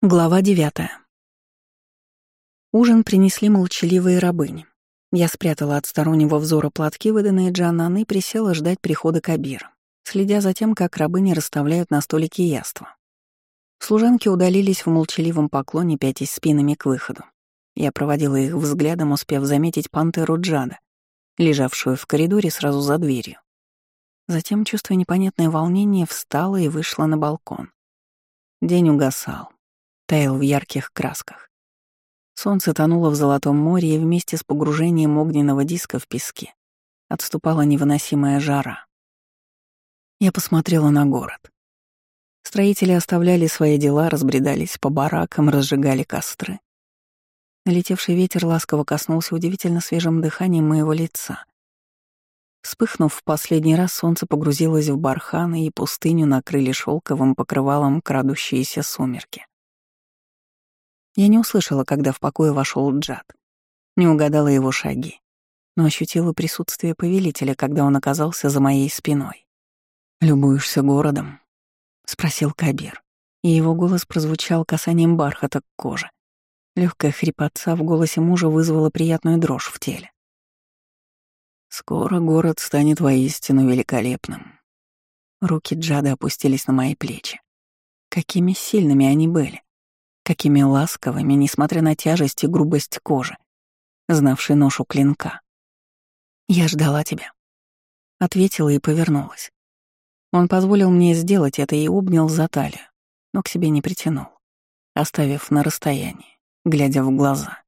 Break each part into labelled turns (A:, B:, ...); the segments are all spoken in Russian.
A: Глава девятая. Ужин принесли молчаливые рабыни. Я спрятала от стороннего взора платки, выданные Джанан, и присела ждать прихода Кабира, следя за тем, как рабыни расставляют на столике яства. Служанки удалились в молчаливом поклоне, пятясь спинами к выходу. Я проводила их взглядом, успев заметить пантеру Джада, лежавшую в коридоре сразу за дверью. Затем, чувствуя непонятное волнение, встала и вышла на балкон. День угасал таял в ярких красках. Солнце тонуло в золотом море, и вместе с погружением огненного диска в песке отступала невыносимая жара. Я посмотрела на город. Строители оставляли свои дела, разбредались по баракам, разжигали костры. Налетевший ветер ласково коснулся удивительно свежим дыханием моего лица. Вспыхнув в последний раз, солнце погрузилось в барханы, и пустыню накрыли шелковым покрывалом крадущиеся сумерки. Я не услышала, когда в покое вошел Джад. Не угадала его шаги, но ощутила присутствие повелителя, когда он оказался за моей спиной. «Любуешься городом?» — спросил Кабир, и его голос прозвучал касанием бархата к коже. Легкая хрипотца в голосе мужа вызвала приятную дрожь в теле. «Скоро город станет воистину великолепным». Руки Джада опустились на мои плечи. Какими сильными они были. Какими ласковыми, несмотря на тяжесть и грубость кожи, знавший ношу клинка. «Я ждала тебя», — ответила и повернулась. Он позволил мне сделать это и обнял за талию, но к себе не притянул, оставив на расстоянии, глядя в глаза.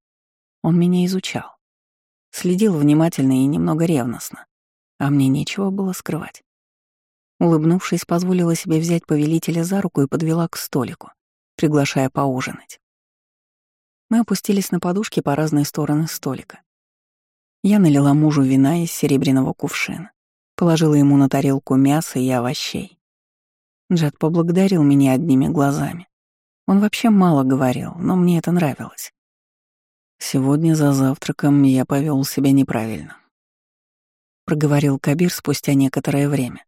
A: Он меня изучал. Следил внимательно и немного ревностно, а мне нечего было скрывать. Улыбнувшись, позволила себе взять повелителя за руку и подвела к столику приглашая поужинать. Мы опустились на подушки по разные стороны столика. Я налила мужу вина из серебряного кувшина, положила ему на тарелку мяса и овощей. Джад поблагодарил меня одними глазами. Он вообще мало говорил, но мне это нравилось. Сегодня за завтраком я повел себя неправильно. Проговорил Кабир спустя некоторое время.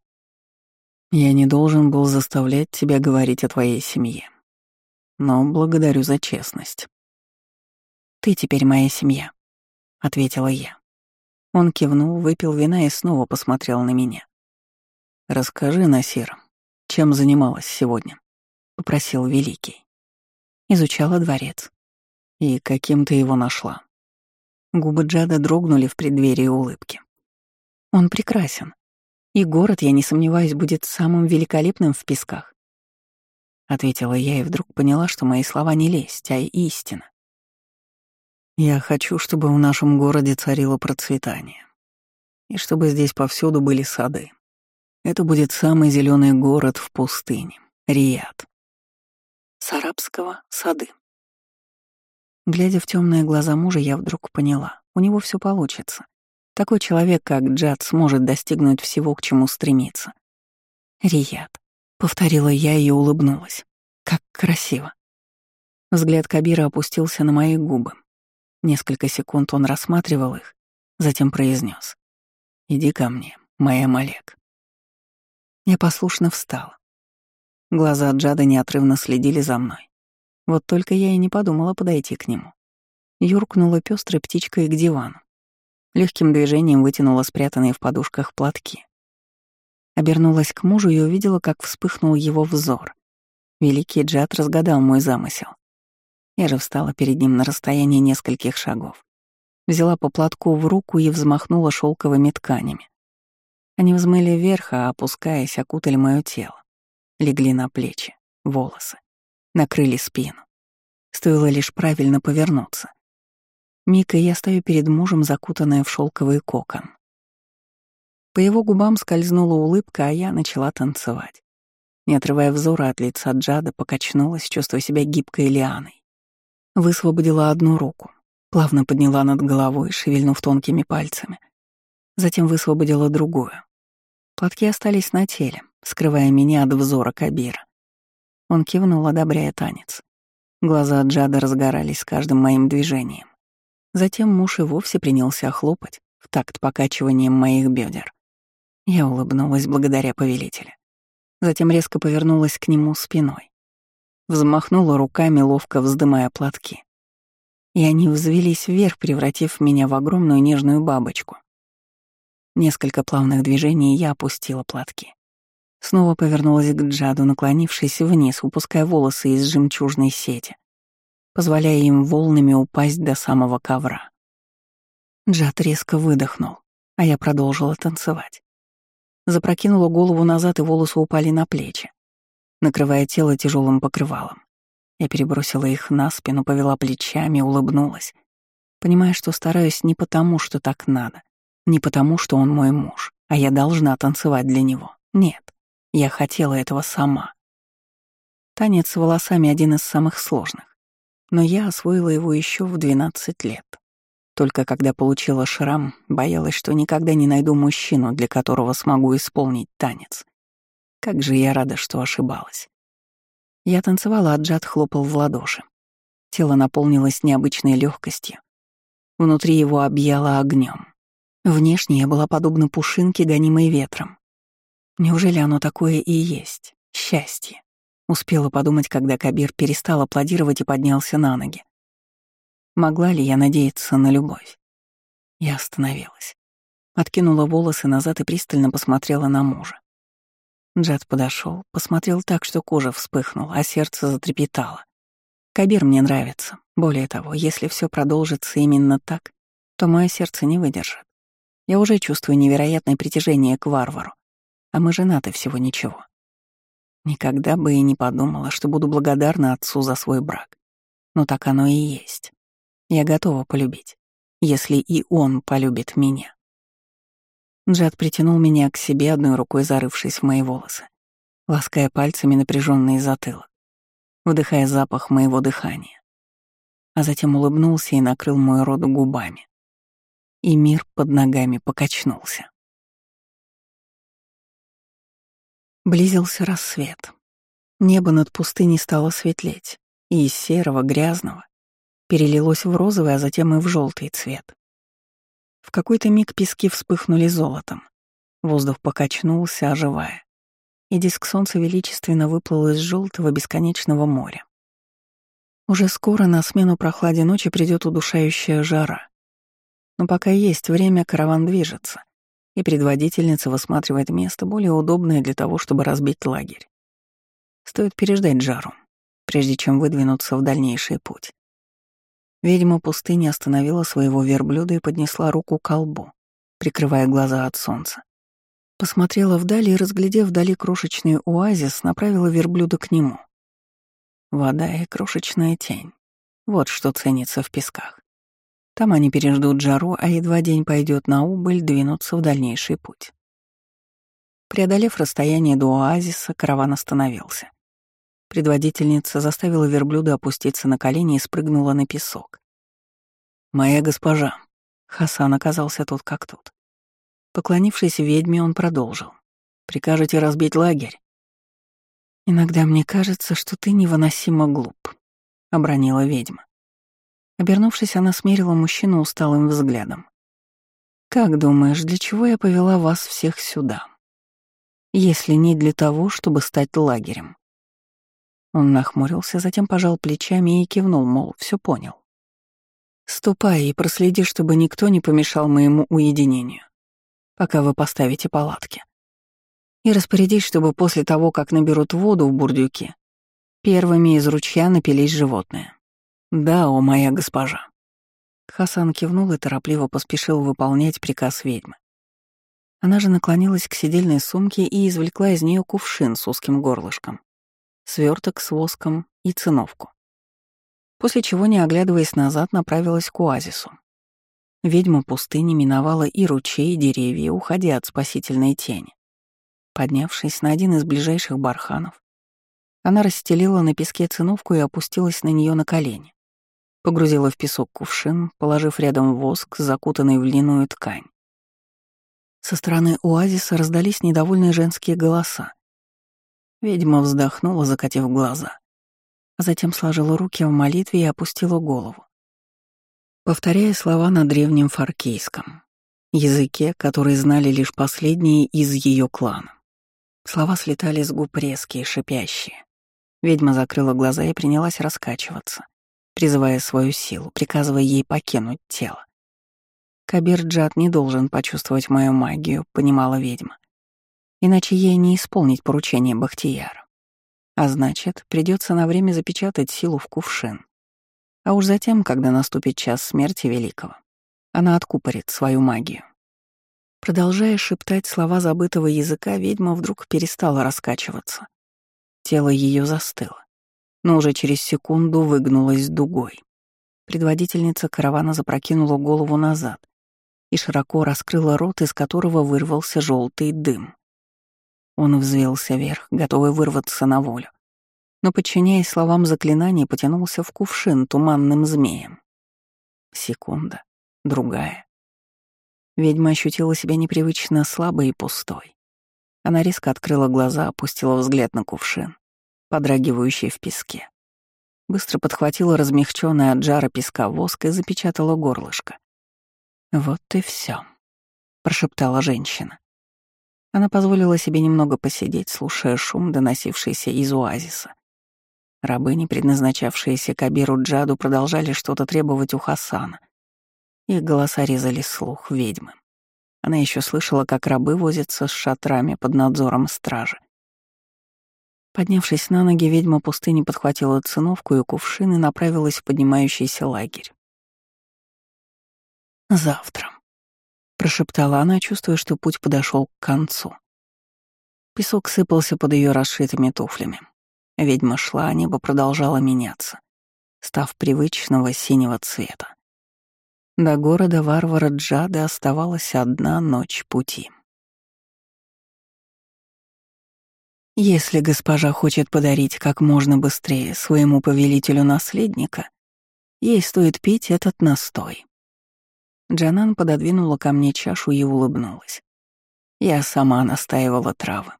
A: Я не должен был заставлять тебя говорить о твоей семье но благодарю за честность. «Ты теперь моя семья», — ответила я. Он кивнул, выпил вина и снова посмотрел на меня. «Расскажи, Насир, чем занималась сегодня?» — попросил Великий. Изучала дворец. «И каким ты его нашла?» Губы Джада дрогнули в преддверии улыбки. «Он прекрасен. И город, я не сомневаюсь, будет самым великолепным в песках. — ответила я и вдруг поняла, что мои слова не лесть, а истина. «Я хочу, чтобы в нашем городе царило процветание, и чтобы здесь повсюду были сады. Это будет самый зеленый город в пустыне, Рият». С арабского — сады. Глядя в темные глаза мужа, я вдруг поняла, у него все получится. Такой человек, как Джад, сможет достигнуть всего, к чему стремится. Рият. Повторила я и улыбнулась. Как красиво. Взгляд Кабира опустился на мои губы. Несколько секунд он рассматривал их, затем произнес: «Иди ко мне, моя Малек». Я послушно встала. Глаза Джада неотрывно следили за мной. Вот только я и не подумала подойти к нему. Юркнула пестрой птичкой к дивану. Легким движением вытянула спрятанные в подушках платки. Обернулась к мужу и увидела, как вспыхнул его взор. Великий Джад разгадал мой замысел. Я же встала перед ним на расстоянии нескольких шагов. Взяла по платку в руку и взмахнула шелковыми тканями. Они взмыли вверх, а, опускаясь, окутали мое тело. Легли на плечи, волосы, накрыли спину. Стоило лишь правильно повернуться. Мика, я стою перед мужем, закутанная в шелковый кокон. По его губам скользнула улыбка, а я начала танцевать. Не отрывая взора от лица Джада, покачнулась, чувствуя себя гибкой лианой. Высвободила одну руку, плавно подняла над головой, шевельнув тонкими пальцами. Затем высвободила другую. Платки остались на теле, скрывая меня от взора Кабира. Он кивнул, одобряя танец. Глаза Джада разгорались с каждым моим движением. Затем муж и вовсе принялся хлопать в такт покачиванием моих бедер. Я улыбнулась благодаря повелителю. Затем резко повернулась к нему спиной. взмахнула руками, ловко вздымая платки. И они взвелись вверх, превратив меня в огромную нежную бабочку. Несколько плавных движений, я опустила платки. Снова повернулась к Джаду, наклонившись вниз, выпуская волосы из жемчужной сети, позволяя им волнами упасть до самого ковра. Джад резко выдохнул, а я продолжила танцевать. Запрокинула голову назад, и волосы упали на плечи, накрывая тело тяжелым покрывалом. Я перебросила их на спину, повела плечами, улыбнулась, понимая, что стараюсь не потому, что так надо, не потому, что он мой муж, а я должна танцевать для него. Нет. Я хотела этого сама. Танец с волосами один из самых сложных. Но я освоила его еще в 12 лет. Только когда получила шрам, боялась, что никогда не найду мужчину, для которого смогу исполнить танец. Как же я рада, что ошибалась. Я танцевала, а Джад хлопал в ладоши. Тело наполнилось необычной легкостью. Внутри его объяло огнем. Внешне я была подобна пушинке, гонимой ветром. Неужели оно такое и есть? Счастье. Успела подумать, когда Кабир перестал аплодировать и поднялся на ноги. Могла ли я надеяться на любовь? Я остановилась. Откинула волосы назад и пристально посмотрела на мужа. Джад подошел, посмотрел так, что кожа вспыхнула, а сердце затрепетало. Кабир мне нравится. Более того, если все продолжится именно так, то мое сердце не выдержит. Я уже чувствую невероятное притяжение к варвару а мы женаты всего ничего. Никогда бы и не подумала, что буду благодарна отцу за свой брак. Но так оно и есть. Я готова полюбить, если и он полюбит меня. Джад притянул меня к себе, одной рукой зарывшись в мои волосы, лаская пальцами напряженный затылок, вдыхая запах моего дыхания. А затем улыбнулся и накрыл мой рот губами. И мир под ногами покачнулся. Близился рассвет. Небо над пустыней стало светлеть, и из серого, грязного перелилось в розовый, а затем и в желтый цвет. В какой-то миг пески вспыхнули золотом. Воздух покачнулся, оживая, и диск солнца величественно выплыл из желтого бесконечного моря. Уже скоро на смену прохладе ночи придет удушающая жара. Но пока есть время, караван движется — и предводительница высматривает место, более удобное для того, чтобы разбить лагерь. Стоит переждать жару, прежде чем выдвинуться в дальнейший путь. Ведьма пустыни остановила своего верблюда и поднесла руку к колбу, прикрывая глаза от солнца. Посмотрела вдали и, разглядев вдали крошечный оазис, направила верблюда к нему. Вода и крошечная тень. Вот что ценится в песках. Там они переждут жару, а едва день пойдет на убыль, двинутся в дальнейший путь. Преодолев расстояние до оазиса, караван остановился. Предводительница заставила верблюда опуститься на колени и спрыгнула на песок. «Моя госпожа», — Хасан оказался тут как тут. Поклонившись ведьме, он продолжил. «Прикажете разбить лагерь?» «Иногда мне кажется, что ты невыносимо глуп», — обронила ведьма. Обернувшись, она смерила мужчину усталым взглядом. «Как думаешь, для чего я повела вас всех сюда? Если не для того, чтобы стать лагерем?» Он нахмурился, затем пожал плечами и кивнул, мол, все понял. «Ступай и проследи, чтобы никто не помешал моему уединению, пока вы поставите палатки. И распорядись, чтобы после того, как наберут воду в бурдюке, первыми из ручья напились животные. «Да, о моя госпожа». Хасан кивнул и торопливо поспешил выполнять приказ ведьмы. Она же наклонилась к сидельной сумке и извлекла из нее кувшин с узким горлышком, сверток с воском и циновку. После чего, не оглядываясь назад, направилась к оазису. Ведьма пустыни миновала и ручей, и деревья, уходя от спасительной тени. Поднявшись на один из ближайших барханов, она расстелила на песке циновку и опустилась на нее на колени. Погрузила в песок кувшин, положив рядом воск, закутанный в льняную ткань. Со стороны оазиса раздались недовольные женские голоса. Ведьма вздохнула, закатив глаза, затем сложила руки в молитве и опустила голову, повторяя слова на древнем фаркейском, языке, который знали лишь последние из ее клана. Слова слетали с губ резкие, шипящие. Ведьма закрыла глаза и принялась раскачиваться, призывая свою силу, приказывая ей покинуть тело. Кабир Джад не должен почувствовать мою магию, понимала ведьма. Иначе ей не исполнить поручение Бахтияра. А значит, придется на время запечатать силу в кувшин. А уж затем, когда наступит час смерти Великого, она откупорит свою магию. Продолжая шептать слова забытого языка, ведьма вдруг перестала раскачиваться. Тело ее застыло, но уже через секунду выгнулось дугой. Предводительница каравана запрокинула голову назад и широко раскрыла рот, из которого вырвался желтый дым. Он взвелся вверх, готовый вырваться на волю. Но, подчиняясь словам заклинания, потянулся в кувшин туманным змеем. Секунда, другая. Ведьма ощутила себя непривычно слабой и пустой. Она резко открыла глаза, опустила взгляд на кувшин, подрагивающий в песке. Быстро подхватила размягченный от жара песка воск и запечатала горлышко. «Вот и все, прошептала женщина. Она позволила себе немного посидеть, слушая шум, доносившийся из оазиса. Рабыни, предназначавшиеся Кабиру Джаду, продолжали что-то требовать у Хасана. Их голоса резали слух ведьмы. Она еще слышала, как рабы возятся с шатрами под надзором стражи. Поднявшись на ноги, ведьма пустыни подхватила циновку и кувшин и направилась в поднимающийся лагерь. «Завтра», прошептала она, чувствуя, что путь подошел к концу. Песок сыпался под ее расшитыми туфлями. Ведьма шла, а небо продолжало меняться, став привычного синего цвета. До города варвара Джады оставалась одна ночь пути. Если госпожа хочет подарить как можно быстрее своему повелителю наследника, ей стоит пить этот настой. Джанан пододвинула ко мне чашу и улыбнулась. Я сама настаивала травы,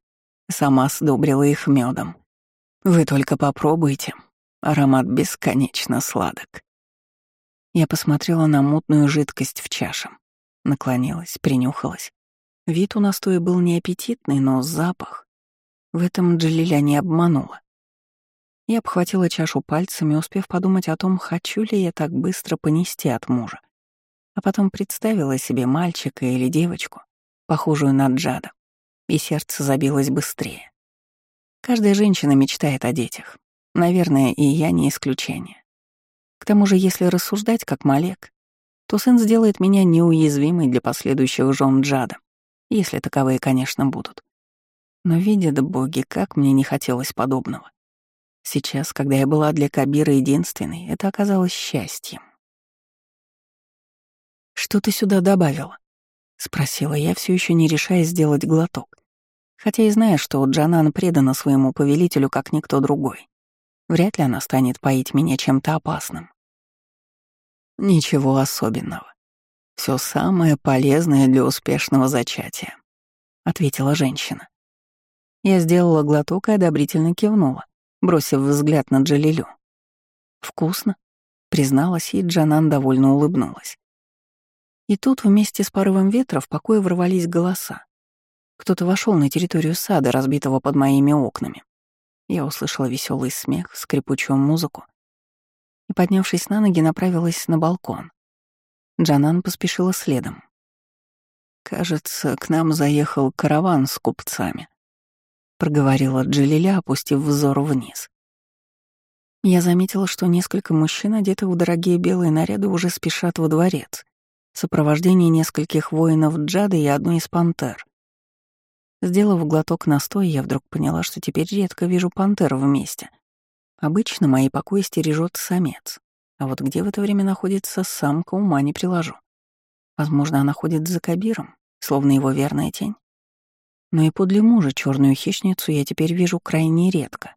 A: сама сдобрила их медом. Вы только попробуйте, аромат бесконечно сладок. Я посмотрела на мутную жидкость в чаше, наклонилась, принюхалась. Вид у настоя был неаппетитный, но запах. В этом Джалиля не обманула. Я обхватила чашу пальцами, успев подумать о том, хочу ли я так быстро понести от мужа а потом представила себе мальчика или девочку, похожую на Джада, и сердце забилось быстрее. Каждая женщина мечтает о детях. Наверное, и я не исключение. К тому же, если рассуждать как Малек, то сын сделает меня неуязвимой для последующих жен Джада, если таковые, конечно, будут. Но видят боги, как мне не хотелось подобного. Сейчас, когда я была для Кабира единственной, это оказалось счастьем. «Что ты сюда добавила?» — спросила я, все еще не решая сделать глоток. Хотя и зная, что Джанан предана своему повелителю, как никто другой. Вряд ли она станет поить меня чем-то опасным. Ничего особенного. Все самое полезное для успешного зачатия, ответила женщина. Я сделала глоток и одобрительно кивнула, бросив взгляд на Джалилю. «Вкусно», — призналась, и Джанан довольно улыбнулась. И тут вместе с порывом ветра в покое ворвались голоса. Кто-то вошел на территорию сада, разбитого под моими окнами. Я услышала веселый смех, скрипучую музыку и, поднявшись на ноги, направилась на балкон. Джанан поспешила следом. «Кажется, к нам заехал караван с купцами», — проговорила Джалиля, опустив взор вниз. Я заметила, что несколько мужчин, одетых в дорогие белые наряды, уже спешат во дворец в сопровождении нескольких воинов Джады и одной из пантер. Сделав глоток настоя, я вдруг поняла, что теперь редко вижу пантер вместе. Обычно мои покои стережет самец, а вот где в это время находится самка, ума не приложу. Возможно, она ходит за Кабиром, словно его верная тень. Но и подле мужа черную хищницу я теперь вижу крайне редко.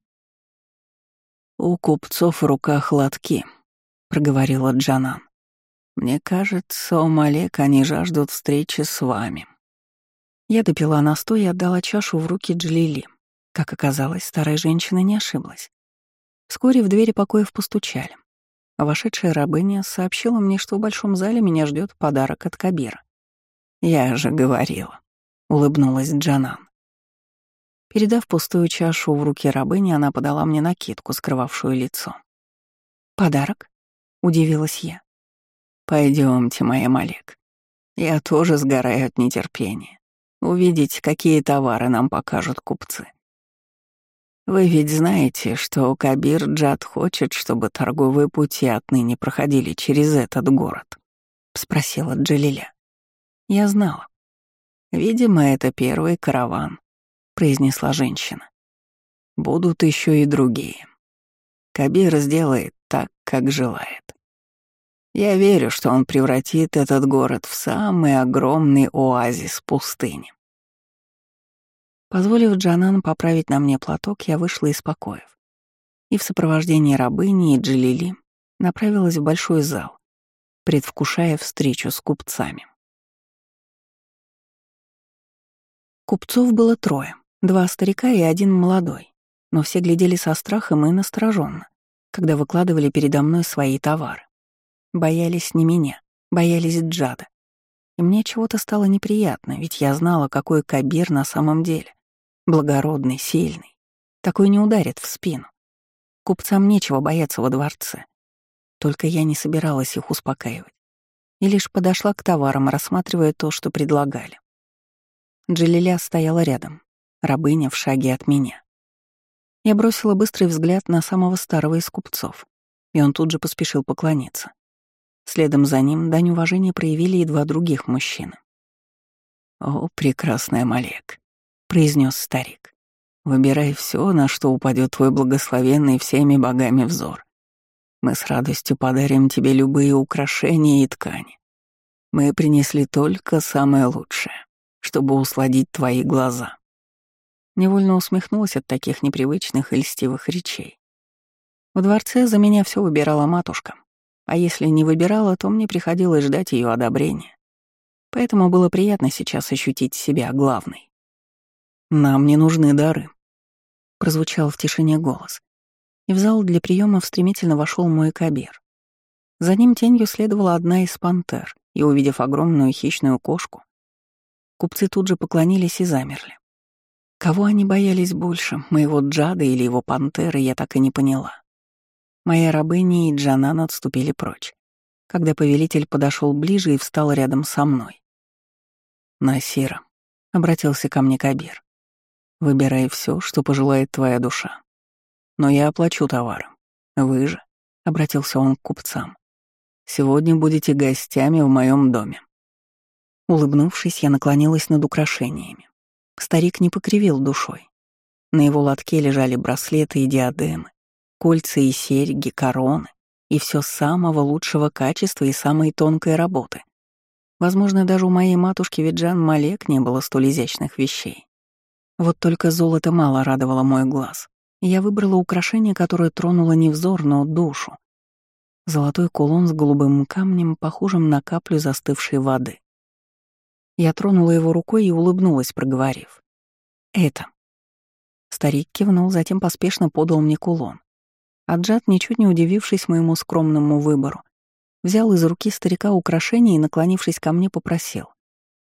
A: «У купцов в руках лотки», — проговорила Джанан. Мне кажется, у Малек они жаждут встречи с вами. Я допила настой и отдала чашу в руки Джлили. Как оказалось, старая женщина не ошиблась. Вскоре в двери покоев постучали. Вошедшая рабыня сообщила мне, что в большом зале меня ждет подарок от Кабира. «Я же говорила», — улыбнулась Джанан. Передав пустую чашу в руки рабыни, она подала мне накидку, скрывавшую лицо. «Подарок?» — удивилась я. Пойдемте, моя Малек. Я тоже сгораю от нетерпения. Увидеть, какие товары нам покажут купцы. Вы ведь знаете, что Кабир Джад хочет, чтобы торговые пути отныне проходили через этот город?» — спросила Джалиля. Я знала. «Видимо, это первый караван», — произнесла женщина. «Будут еще и другие. Кабир сделает так, как желает. Я верю, что он превратит этот город в самый огромный оазис пустыни. Позволив Джанан поправить на мне платок, я вышла из покоев. И в сопровождении рабыни и Джилили направилась в большой зал, предвкушая встречу с купцами. Купцов было трое, два старика и один молодой, но все глядели со страхом и настороженно, когда выкладывали передо мной свои товары. Боялись не меня, боялись Джада. И мне чего-то стало неприятно, ведь я знала, какой Кабир на самом деле. Благородный, сильный. Такой не ударит в спину. Купцам нечего бояться во дворце. Только я не собиралась их успокаивать. И лишь подошла к товарам, рассматривая то, что предлагали. Джалиля стояла рядом, рабыня в шаге от меня. Я бросила быстрый взгляд на самого старого из купцов, и он тут же поспешил поклониться. Следом за ним дань уважения проявили и два других мужчины. «О, прекрасная Малек», — произнес старик. «Выбирай все, на что упадет твой благословенный всеми богами взор. Мы с радостью подарим тебе любые украшения и ткани. Мы принесли только самое лучшее, чтобы усладить твои глаза». Невольно усмехнулась от таких непривычных и льстивых речей. В дворце за меня все выбирала матушка, а если не выбирала, то мне приходилось ждать ее одобрения. Поэтому было приятно сейчас ощутить себя главной. «Нам не нужны дары», — прозвучал в тишине голос. И в зал для приемов стремительно вошел мой кабир. За ним тенью следовала одна из пантер, и, увидев огромную хищную кошку, купцы тут же поклонились и замерли. Кого они боялись больше, моего Джада или его пантеры, я так и не поняла. Моя рабыня и Джанан отступили прочь, когда повелитель подошел ближе и встал рядом со мной. «Насира», — обратился ко мне Кабир, — «выбирай все, что пожелает твоя душа. Но я оплачу товары. Вы же», — обратился он к купцам, — «сегодня будете гостями в моем доме». Улыбнувшись, я наклонилась над украшениями. Старик не покривил душой. На его лотке лежали браслеты и диадемы, Кольца и серьги, короны и все самого лучшего качества и самой тонкой работы. Возможно, даже у моей матушки Виджан Малек не было столь изящных вещей. Вот только золото мало радовало мой глаз. Я выбрала украшение, которое тронуло не взор, но душу. Золотой кулон с голубым камнем, похожим на каплю застывшей воды. Я тронула его рукой и улыбнулась, проговорив. «Это». Старик кивнул, затем поспешно подал мне кулон. Аджат, ничуть не удивившись моему скромному выбору, взял из руки старика украшение и, наклонившись ко мне, попросил.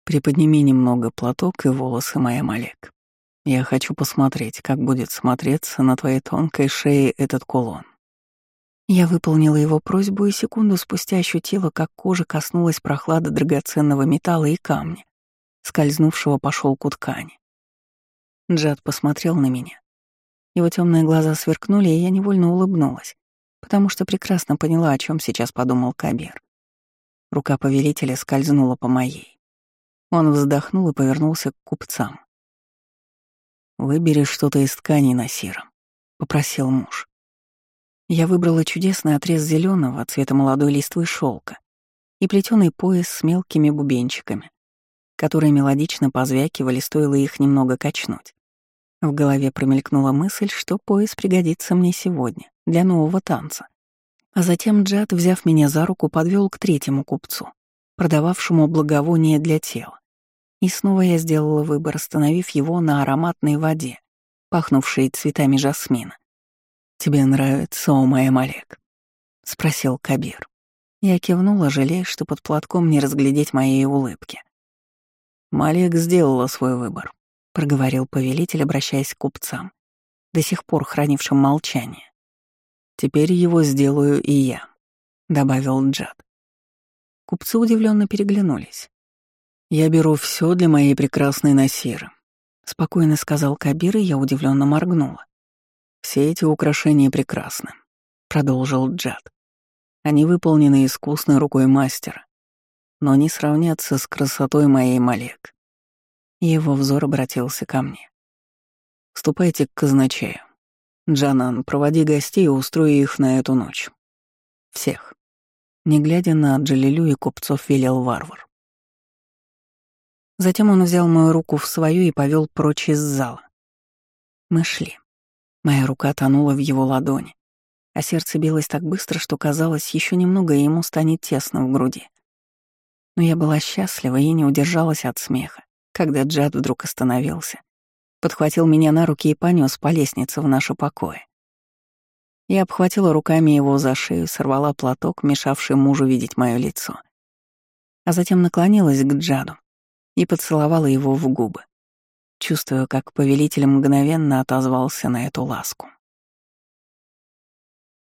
A: «Приподними немного платок и волосы, моя Малек. Я хочу посмотреть, как будет смотреться на твоей тонкой шее этот кулон». Я выполнила его просьбу и секунду спустя ощутила, как кожа коснулась прохлады драгоценного металла и камня, скользнувшего по шелку ткани. Джад посмотрел на меня, его темные глаза сверкнули, и я невольно улыбнулась, потому что прекрасно поняла, о чем сейчас подумал Кабир. Рука повелителя скользнула по моей. Он вздохнул и повернулся к купцам. «Выбери что-то из ткани, Насира», — попросил муж. Я выбрала чудесный отрез зеленого цвета молодой листвы шелка и плетеный пояс с мелкими бубенчиками, которые мелодично позвякивали, стоило их немного качнуть. В голове промелькнула мысль, что пояс пригодится мне сегодня, для нового танца. А затем Джад, взяв меня за руку, подвел к третьему купцу, продававшему благовоние для тела. И снова я сделала выбор, остановив его на ароматной воде, пахнувшей цветами жасмина. «Тебе нравится, о моя Малек?» — спросил Кабир. Я кивнула, жалея, что под платком не разглядеть моей улыбки. Малек сделала свой выбор. — проговорил повелитель, обращаясь к купцам, до сих пор хранившим молчание. «Теперь его сделаю и я», — добавил Джад. Купцы удивленно переглянулись. «Я беру все для моей прекрасной Насиры», — спокойно сказал Кабир, и я удивленно моргнула. «Все эти украшения прекрасны», — продолжил Джад. «Они выполнены искусной рукой мастера, но не сравнятся с красотой моей Малек». Его взор обратился ко мне. «Ступайте к казначею. Джанан, проводи гостей и устрой их на эту ночь. Всех». Не глядя на Джалилю и купцов велел варвар. Затем он взял мою руку в свою и повел прочь из зала. Мы шли. Моя рука тонула в его ладони, а сердце билось так быстро, что казалось, еще немного, и ему станет тесно в груди. Но я была счастлива и не удержалась от смеха, когда Джад вдруг остановился, подхватил меня на руки и понес по лестнице в наше покое. Я обхватила руками его за шею, сорвала платок, мешавший мужу видеть мое лицо. А затем наклонилась к Джаду и поцеловала его в губы, чувствуя, как повелитель мгновенно отозвался на эту ласку.